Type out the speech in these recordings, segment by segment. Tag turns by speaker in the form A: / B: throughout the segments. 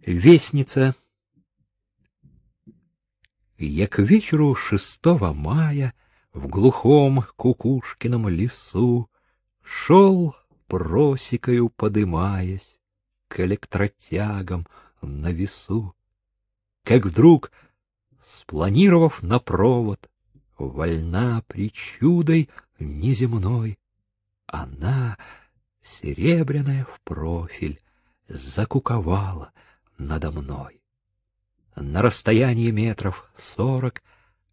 A: Вестница. Я к вечеру шестого мая в глухом Кукушкином лесу шел просекою подымаясь к электротягам на весу, как вдруг, спланировав на провод, вольна причудой неземной, она, серебряная в профиль, закуковала надо мной. На расстоянии метров сорок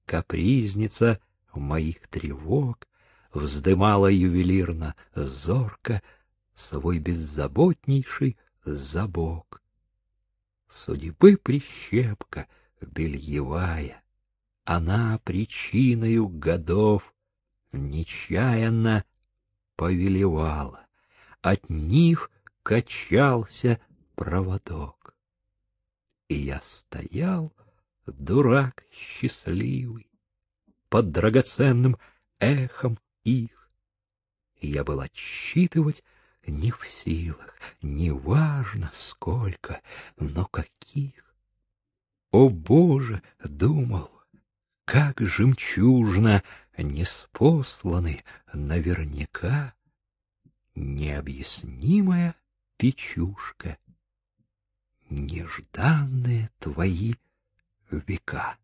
A: капризница моих тревог вздымала ювелирно зорко свой беззаботнейший забок. Судьбы прищепка бельевая, она причиною годов нечаянно повелевала, от них качался проводок. И я стоял, дурак счастливый, под драгоценным эхом их. И я был отсчитывать не в силах, не важно сколько, но каких. О, Боже, думал, как жемчужно неспосланы наверняка необъяснимая печушка, нежданные твои века.